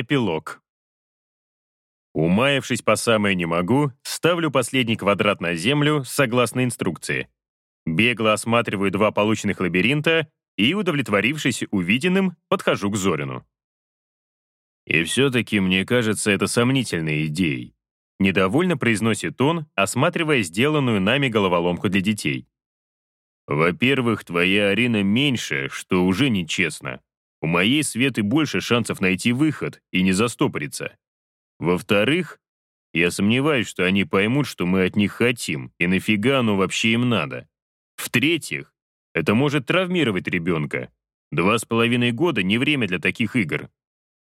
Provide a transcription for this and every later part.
Эпилог. Умаявшись по самое не могу, ставлю последний квадрат на землю согласно инструкции. Бегло осматриваю два полученных лабиринта и, удовлетворившись увиденным, подхожу к Зорину. «И все-таки, мне кажется, это сомнительной идеей», недовольно произносит он, осматривая сделанную нами головоломку для детей. «Во-первых, твоя арена меньше, что уже нечестно. У моей Светы больше шансов найти выход и не застопориться. Во-вторых, я сомневаюсь, что они поймут, что мы от них хотим, и нафига оно вообще им надо. В-третьих, это может травмировать ребенка. Два с половиной года не время для таких игр.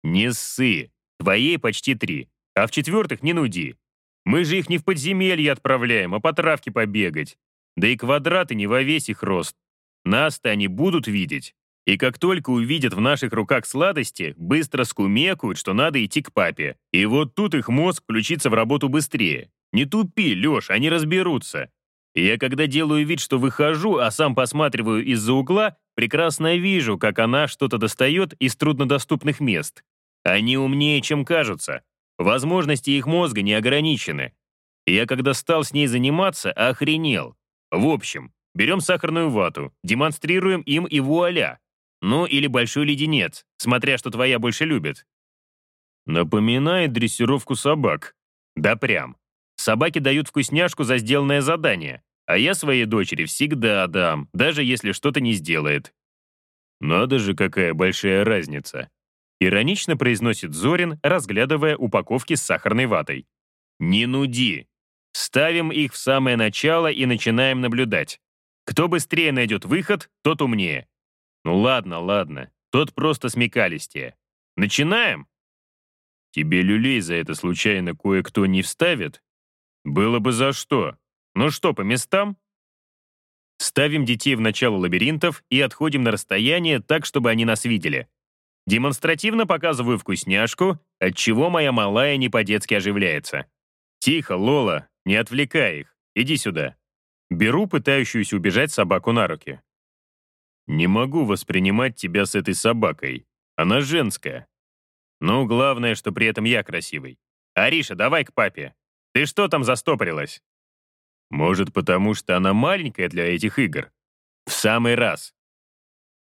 Не ссы. Твоей почти три. А в-четвертых, не нуди. Мы же их не в подземелье отправляем, а по травке побегать. Да и квадраты не во весь их рост. Нас-то они будут видеть. И как только увидят в наших руках сладости, быстро скумекают, что надо идти к папе. И вот тут их мозг включится в работу быстрее. Не тупи, Леш, они разберутся. Я когда делаю вид, что выхожу, а сам посматриваю из-за угла, прекрасно вижу, как она что-то достает из труднодоступных мест. Они умнее, чем кажутся. Возможности их мозга не ограничены. Я когда стал с ней заниматься, охренел. В общем, берем сахарную вату, демонстрируем им и вуаля. Ну, или большой леденец, смотря что твоя больше любит. Напоминает дрессировку собак. Да прям. Собаки дают вкусняшку за сделанное задание, а я своей дочери всегда дам, даже если что-то не сделает. Надо же, какая большая разница. Иронично произносит Зорин, разглядывая упаковки с сахарной ватой. Не нуди. Ставим их в самое начало и начинаем наблюдать. Кто быстрее найдет выход, тот умнее. Ну ладно, ладно. Тот просто смекалистее. Начинаем? Тебе люлей за это случайно кое-кто не вставит? Было бы за что. Ну что, по местам? Ставим детей в начало лабиринтов и отходим на расстояние так, чтобы они нас видели. Демонстративно показываю вкусняшку, от чего моя малая не по-детски оживляется. Тихо, Лола, не отвлекай их. Иди сюда. Беру пытающуюся убежать собаку на руки. Не могу воспринимать тебя с этой собакой. Она женская. Ну, главное, что при этом я красивый. Ариша, давай к папе. Ты что там застопорилась? Может, потому что она маленькая для этих игр? В самый раз.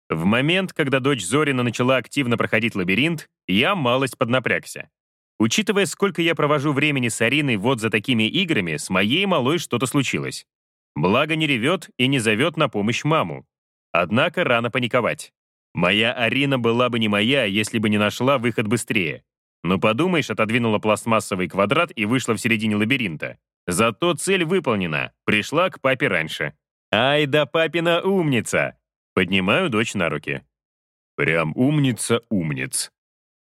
В момент, когда дочь Зорина начала активно проходить лабиринт, я малость поднапрягся. Учитывая, сколько я провожу времени с Ариной вот за такими играми, с моей малой что-то случилось. Благо не ревет и не зовет на помощь маму. Однако рано паниковать. Моя Арина была бы не моя, если бы не нашла выход быстрее. Но подумаешь, отодвинула пластмассовый квадрат и вышла в середине лабиринта. Зато цель выполнена. Пришла к папе раньше. Ай да папина умница! Поднимаю дочь на руки. Прям умница-умниц.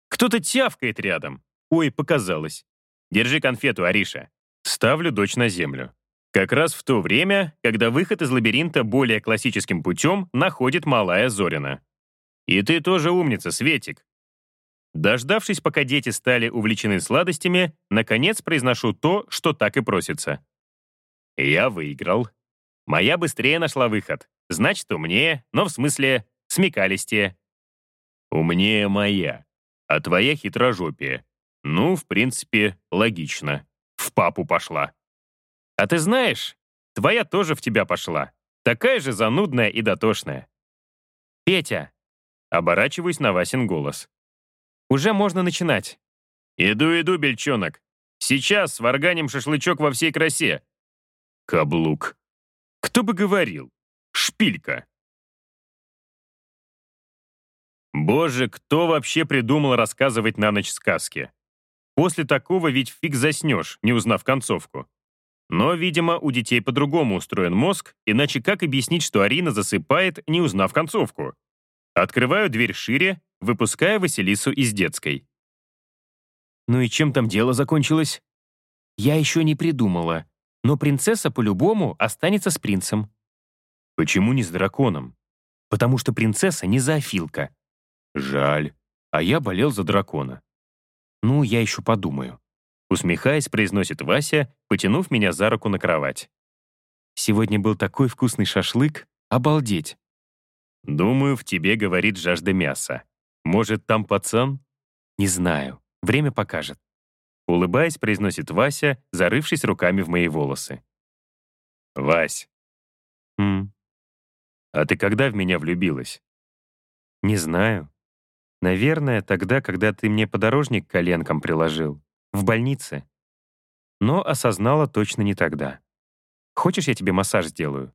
Кто-то тявкает рядом. Ой, показалось. Держи конфету, Ариша. Ставлю дочь на землю. Как раз в то время, когда выход из лабиринта более классическим путем находит малая Зорина. И ты тоже умница, Светик. Дождавшись, пока дети стали увлечены сладостями, наконец произношу то, что так и просится. Я выиграл. Моя быстрее нашла выход. Значит, умнее, но в смысле смекалистее. Умнее моя, а твоя хитрожопие. Ну, в принципе, логично. В папу пошла. А ты знаешь, твоя тоже в тебя пошла. Такая же занудная и дотошная. Петя. Оборачиваюсь на Васин голос. Уже можно начинать. Иду, иду, бельчонок. Сейчас сварганим шашлычок во всей красе. Каблук. Кто бы говорил? Шпилька. Боже, кто вообще придумал рассказывать на ночь сказки? После такого ведь фиг заснешь, не узнав концовку. Но, видимо, у детей по-другому устроен мозг, иначе как объяснить, что Арина засыпает, не узнав концовку? Открываю дверь шире, выпуская Василису из детской. Ну и чем там дело закончилось? Я еще не придумала, но принцесса по-любому останется с принцем. Почему не с драконом? Потому что принцесса не зоофилка. Жаль, а я болел за дракона. Ну, я еще подумаю. Усмехаясь, произносит Вася, потянув меня за руку на кровать. «Сегодня был такой вкусный шашлык. Обалдеть!» «Думаю, в тебе говорит жажда мяса. Может, там пацан?» «Не знаю. Время покажет. Улыбаясь, произносит Вася, зарывшись руками в мои волосы. «Вась». «М, «А ты когда в меня влюбилась?» «Не знаю. Наверное, тогда, когда ты мне подорожник к коленкам приложил. В больнице. Но осознала точно не тогда. Хочешь, я тебе массаж сделаю?»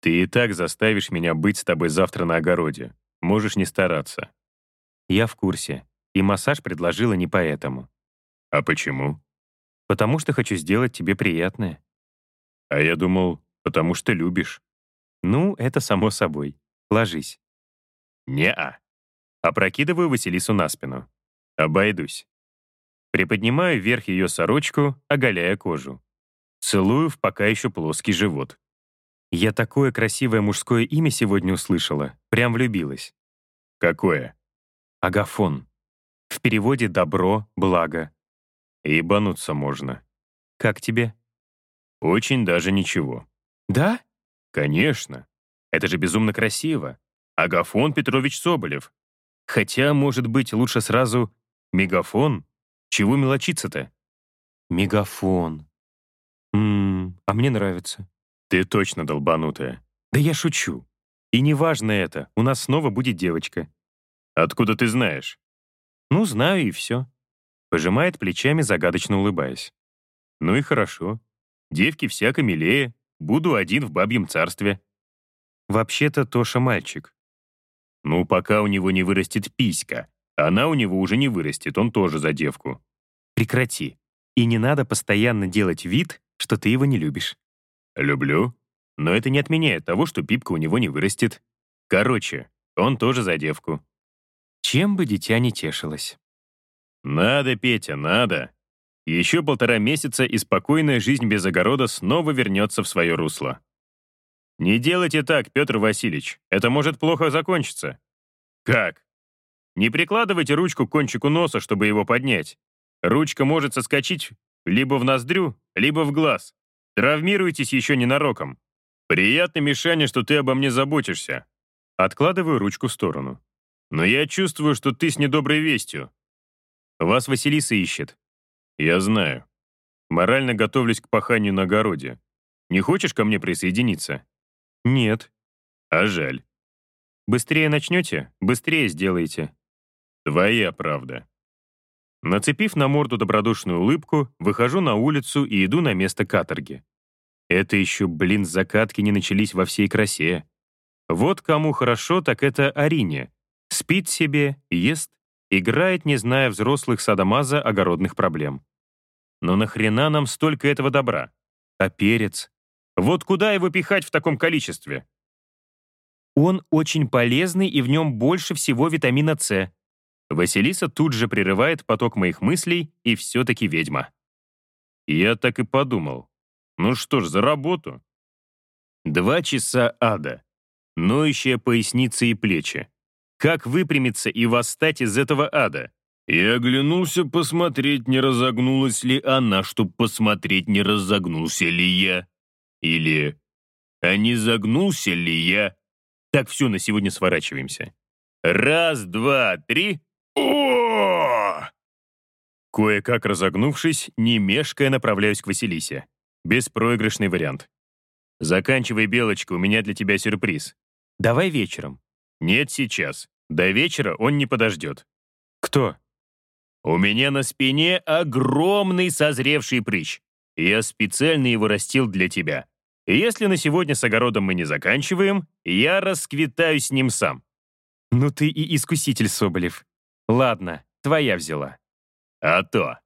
«Ты и так заставишь меня быть с тобой завтра на огороде. Можешь не стараться». «Я в курсе. И массаж предложила не поэтому». «А почему?» «Потому что хочу сделать тебе приятное». «А я думал, потому что любишь». «Ну, это само собой. Ложись». «Не-а». Опрокидываю Василису на спину. Обойдусь. Приподнимаю вверх ее сорочку, оголяя кожу. Целую в пока еще плоский живот. Я такое красивое мужское имя сегодня услышала. Прям влюбилась. Какое? Агафон. В переводе «добро», «благо». Ебануться можно. Как тебе? Очень даже ничего. Да? Конечно. Это же безумно красиво. Агафон Петрович Соболев. Хотя, может быть, лучше сразу мегафон? Чего мелочиться-то? Мегафон. Ммм, а мне нравится. Ты точно долбанутая. Да я шучу. И неважно это, у нас снова будет девочка. Откуда ты знаешь? Ну, знаю и все. Пожимает плечами, загадочно улыбаясь. Ну и хорошо. Девки всяко милее. Буду один в бабьем царстве. Вообще-то Тоша мальчик. Ну, пока у него не вырастет писька. Она у него уже не вырастет, он тоже за девку. Прекрати. И не надо постоянно делать вид, что ты его не любишь. Люблю. Но это не отменяет того, что пипка у него не вырастет. Короче, он тоже за девку. Чем бы дитя не тешилось. Надо, Петя, надо. Еще полтора месяца, и спокойная жизнь без огорода снова вернется в свое русло. Не делайте так, Петр Васильевич, это может плохо закончиться. Как? Не прикладывайте ручку к кончику носа, чтобы его поднять. Ручка может соскочить либо в ноздрю, либо в глаз. Травмируйтесь еще ненароком. Приятно, Мишаня, что ты обо мне заботишься. Откладываю ручку в сторону. Но я чувствую, что ты с недоброй вестью. Вас Василиса ищет. Я знаю. Морально готовлюсь к паханию на огороде. Не хочешь ко мне присоединиться? Нет. А жаль. Быстрее начнете, быстрее сделаете. Твоя правда. Нацепив на морду добродушную улыбку, выхожу на улицу и иду на место каторги. Это еще, блин, закатки не начались во всей красе. Вот кому хорошо, так это Арине. Спит себе, ест, играет, не зная взрослых садомаза огородных проблем. Но нахрена нам столько этого добра? А перец? Вот куда его пихать в таком количестве? Он очень полезный, и в нем больше всего витамина С. Василиса тут же прерывает поток моих мыслей, и все-таки ведьма. Я так и подумал. Ну что ж, за работу. Два часа ада. Ноющая поясница и плечи. Как выпрямиться и восстать из этого ада? Я оглянулся посмотреть, не разогнулась ли она, чтоб посмотреть, не разогнулся ли я. Или «А не загнулся ли я?» Так, все, на сегодня сворачиваемся. Раз, два, три. О! Кое-как разогнувшись, не мешкая, направляюсь к Василисе. Беспроигрышный вариант. Заканчивай, Белочка, у меня для тебя сюрприз. Давай вечером. Нет, сейчас. До вечера он не подождет. Кто? У меня на спине огромный созревший прыщ. Я специально его растил для тебя. Если на сегодня с огородом мы не заканчиваем, я расквитаюсь с ним сам. Ну ты и искуситель, Соболев. Ладно, твоя взяла. А то.